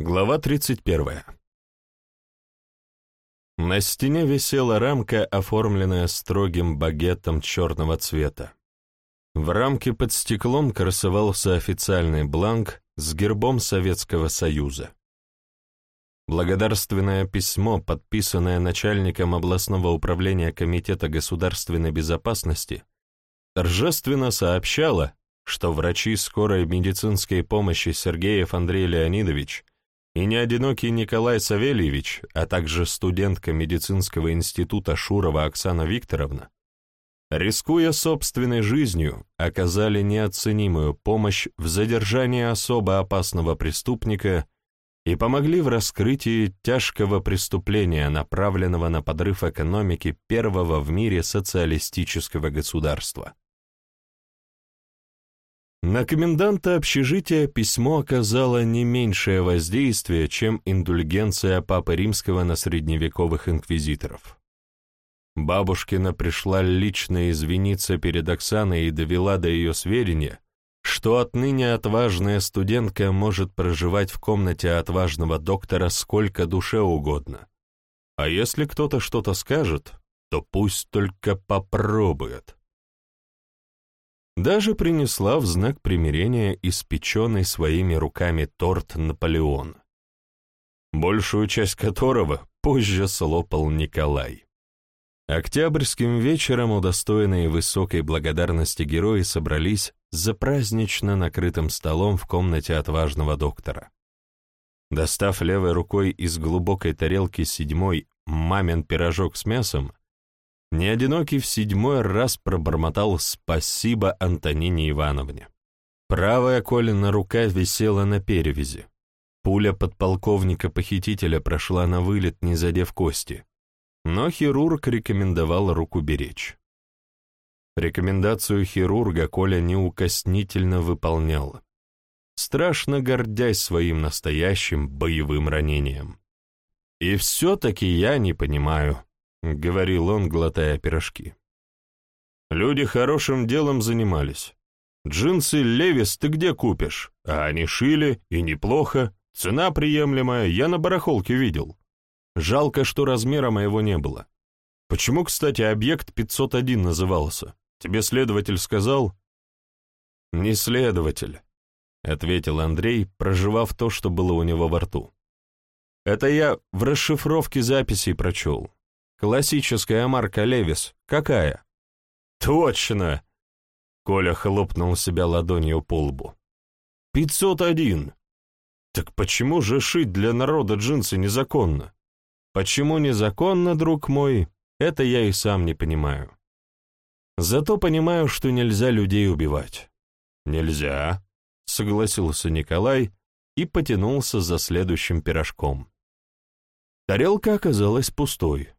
Глава 31. На стене висела рамка, оформленная строгим багетом черного цвета. В рамке под стеклом красовался официальный бланк с гербом Советского Союза. Благодарственное письмо, подписанное начальником областного управления Комитета государственной безопасности, торжественно сообщало, что врачи скорой медицинской помощи Сергеев Андрей Леонидович и неодинокий Николай Савельевич, а также студентка медицинского института Шурова Оксана Викторовна, рискуя собственной жизнью, оказали неоценимую помощь в задержании особо опасного преступника и помогли в раскрытии тяжкого преступления, направленного на подрыв экономики первого в мире социалистического государства. На коменданта общежития письмо оказало не меньшее воздействие, чем индульгенция Папы Римского на средневековых инквизиторов. Бабушкина пришла лично извиниться перед Оксаной и довела до ее сведения, что отныне отважная студентка может проживать в комнате отважного доктора сколько душе угодно. А если кто-то что-то скажет, то пусть только попробует даже принесла в знак примирения испеченный своими руками торт «Наполеон», большую часть которого позже слопал Николай. Октябрьским вечером удостоенные высокой благодарности герои собрались за празднично накрытым столом в комнате отважного доктора. Достав левой рукой из глубокой тарелки седьмой мамин пирожок с мясом, Неодинокий в седьмой раз пробормотал «спасибо Антонине Ивановне». Правая Колина рука висела на перевязи. Пуля подполковника-похитителя прошла на вылет, не задев кости. Но хирург рекомендовал руку беречь. Рекомендацию хирурга Коля неукоснительно выполнял, страшно гордясь своим настоящим боевым ранением. И все-таки я не понимаю, — говорил он, глотая пирожки. «Люди хорошим делом занимались. Джинсы Левис ты где купишь? А они шили, и неплохо. Цена приемлемая, я на барахолке видел. Жалко, что размера моего не было. Почему, кстати, объект 501 назывался? Тебе следователь сказал?» «Не следователь», — ответил Андрей, проживав то, что было у него во рту. «Это я в расшифровке записей прочел. Классическая марка Левис. Какая? Точно! Коля хлопнул себя ладонью по лбу. Пятьсот один. Так почему же шить для народа джинсы незаконно? Почему незаконно, друг мой, это я и сам не понимаю. Зато понимаю, что нельзя людей убивать. Нельзя, согласился Николай и потянулся за следующим пирожком. Тарелка оказалась пустой.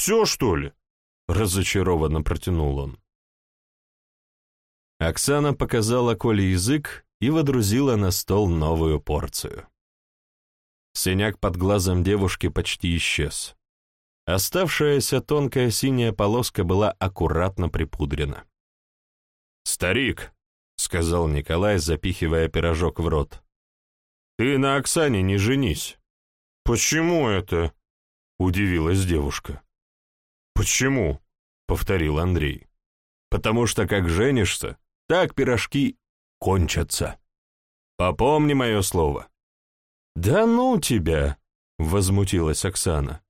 Все, что ли?» — разочарованно протянул он. Оксана показала Коле язык и водрузила на стол новую порцию. Синяк под глазом девушки почти исчез. Оставшаяся тонкая синяя полоска была аккуратно припудрена. «Старик», — сказал Николай, запихивая пирожок в рот, — «ты на Оксане не женись». «Почему это?» — удивилась девушка. «Почему?» — повторил Андрей. «Потому что как женишься, так пирожки кончатся. Попомни мое слово». «Да ну тебя!» — возмутилась Оксана.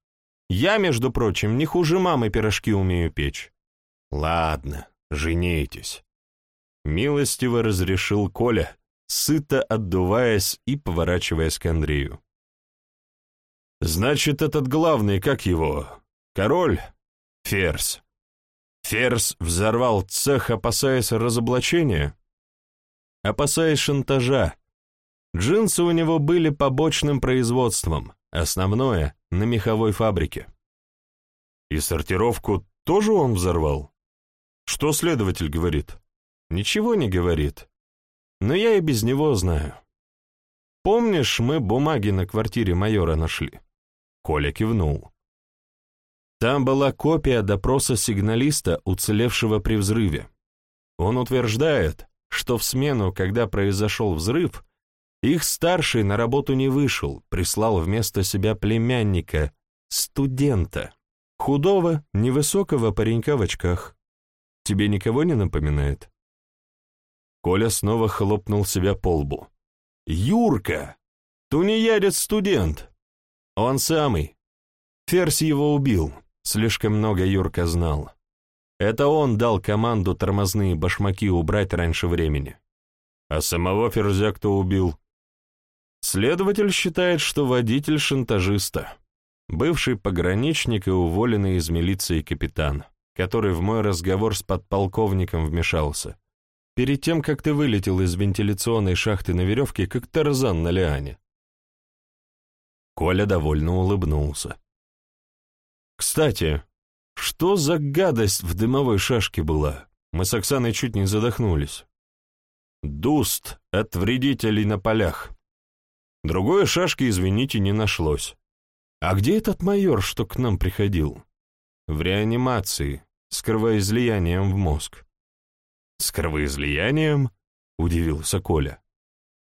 «Я, между прочим, не хуже мамы пирожки умею печь». «Ладно, женитесь». Милостиво разрешил Коля, сыто отдуваясь и поворачиваясь к Андрею. «Значит, этот главный, как его, король, Ферзь. Ферзь взорвал цех, опасаясь разоблачения? Опасаясь шантажа. Джинсы у него были побочным производством, основное — на меховой фабрике. И сортировку тоже он взорвал? Что следователь говорит? Ничего не говорит. Но я и без него знаю. Помнишь, мы бумаги на квартире майора нашли? Коля кивнул. Там была копия допроса сигналиста, уцелевшего при взрыве. Он утверждает, что в смену, когда произошел взрыв, Их старший на работу не вышел, прислал вместо себя племянника, студента, худого, невысокого паренька в очках. Тебе никого не напоминает? Коля снова хлопнул себя по лбу. «Юрка! Тунеядец-студент! Он самый. Ферзь его убил, слишком много Юрка знал. Это он дал команду тормозные башмаки убрать раньше времени. А самого Ферзя кто убил? Следователь считает, что водитель шантажиста. Бывший пограничник и уволенный из милиции капитан, который в мой разговор с подполковником вмешался. Перед тем, как ты вылетел из вентиляционной шахты на веревке, как Тарзан на лиане. Коля довольно улыбнулся. «Кстати, что за гадость в дымовой шашке была? Мы с Оксаной чуть не задохнулись. Дуст от вредителей на полях. Другой шашки, извините, не нашлось. А где этот майор, что к нам приходил? В реанимации, с кровоизлиянием в мозг. С кровоизлиянием? Удивился Коля.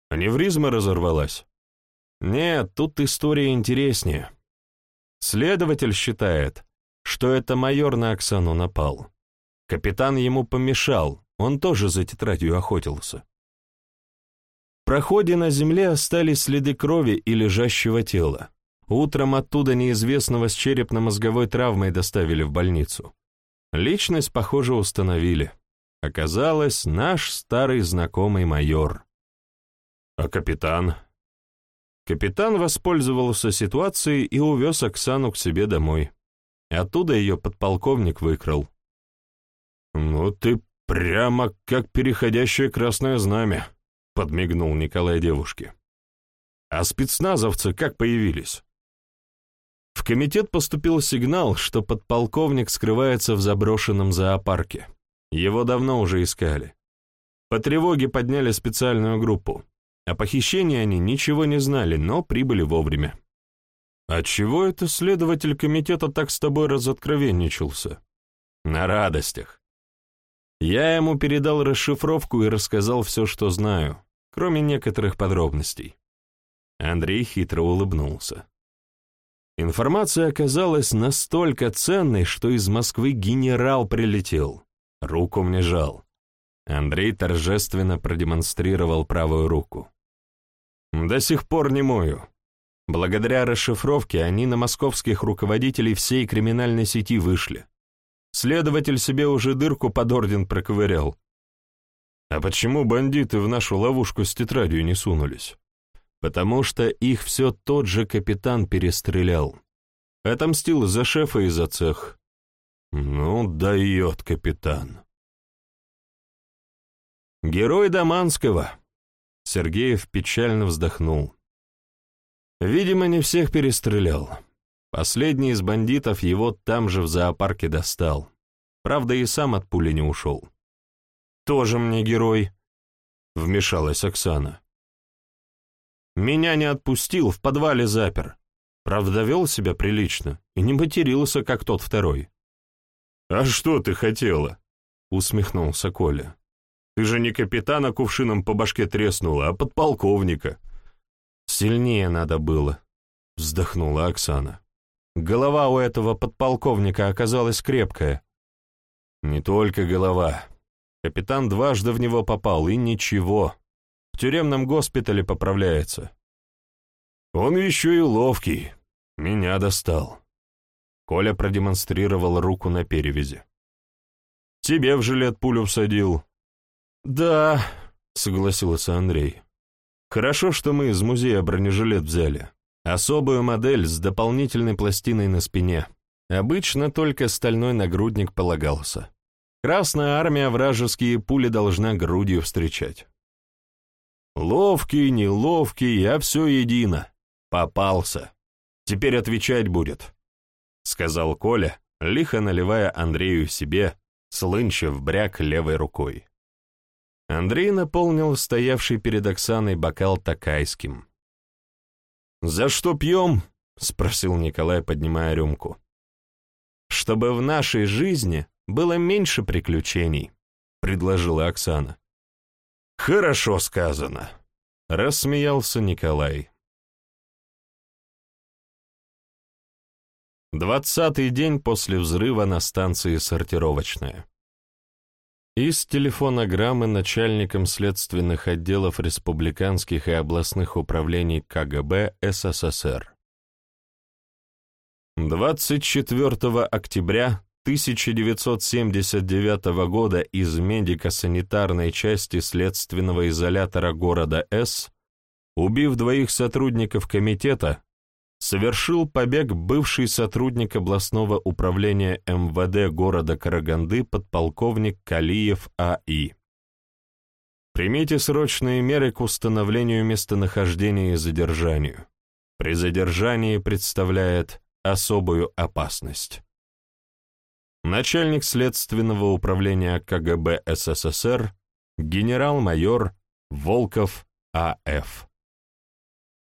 Аневризма разорвалась? Нет, тут история интереснее. Следователь считает, что это майор на Оксану напал. Капитан ему помешал, он тоже за тетрадью охотился. В проходе на земле остались следы крови и лежащего тела. Утром оттуда неизвестного с черепно-мозговой травмой доставили в больницу. Личность, похоже, установили. Оказалось, наш старый знакомый майор. А капитан? Капитан воспользовался ситуацией и увез Оксану к себе домой. Оттуда ее подполковник выкрал. «Ну ты прямо как переходящее красное знамя», — подмигнул Николай девушке. «А спецназовцы как появились?» В комитет поступил сигнал, что подполковник скрывается в заброшенном зоопарке. Его давно уже искали. По тревоге подняли специальную группу. О похищении они ничего не знали, но прибыли вовремя. «А чего это следователь комитета так с тобой разоткровенничался?» «На радостях. Я ему передал расшифровку и рассказал все, что знаю, кроме некоторых подробностей». Андрей хитро улыбнулся. Информация оказалась настолько ценной, что из Москвы генерал прилетел. Руку мне жал. Андрей торжественно продемонстрировал правую руку. «До сих пор не мою. Благодаря расшифровке они на московских руководителей всей криминальной сети вышли. Следователь себе уже дырку под орден проковырял. А почему бандиты в нашу ловушку с тетрадью не сунулись? Потому что их все тот же капитан перестрелял. Отомстил за шефа и за цех. Ну, дает капитан. Герой Даманского. Сергеев печально вздохнул. Видимо, не всех перестрелял. Последний из бандитов его там же в зоопарке достал. Правда, и сам от пули не ушел. «Тоже мне герой», — вмешалась Оксана. «Меня не отпустил, в подвале запер. Правда, вел себя прилично и не матерился, как тот второй». «А что ты хотела?» — усмехнулся Коля. «Ты же не капитана кувшином по башке треснула, а подполковника». «Сильнее надо было», — вздохнула Оксана. «Голова у этого подполковника оказалась крепкая». «Не только голова. Капитан дважды в него попал, и ничего. В тюремном госпитале поправляется». «Он еще и ловкий. Меня достал». Коля продемонстрировал руку на перевязи. «Тебе в жилет пулю всадил». «Да», — согласился Андрей. Хорошо, что мы из музея бронежилет взяли. Особую модель с дополнительной пластиной на спине. Обычно только стальной нагрудник полагался. Красная армия вражеские пули должна грудью встречать. Ловкий, неловкий, я все едино. Попался. Теперь отвечать будет, — сказал Коля, лихо наливая Андрею себе, слынчив бряк левой рукой. Андрей наполнил стоявший перед Оксаной бокал такайским. «За что пьем?» — спросил Николай, поднимая рюмку. «Чтобы в нашей жизни было меньше приключений», — предложила Оксана. «Хорошо сказано. — рассмеялся Николай. Двадцатый день после взрыва на станции «Сортировочная». Из телефонограммы начальникам следственных отделов республиканских и областных управлений КГБ СССР. 24 октября 1979 года из медико-санитарной части следственного изолятора города С, убив двоих сотрудников комитета, совершил побег бывший сотрудник областного управления МВД города Караганды подполковник Калиев А.И. Примите срочные меры к установлению местонахождения и задержанию. При задержании представляет особую опасность. Начальник следственного управления КГБ СССР генерал-майор Волков А.Ф.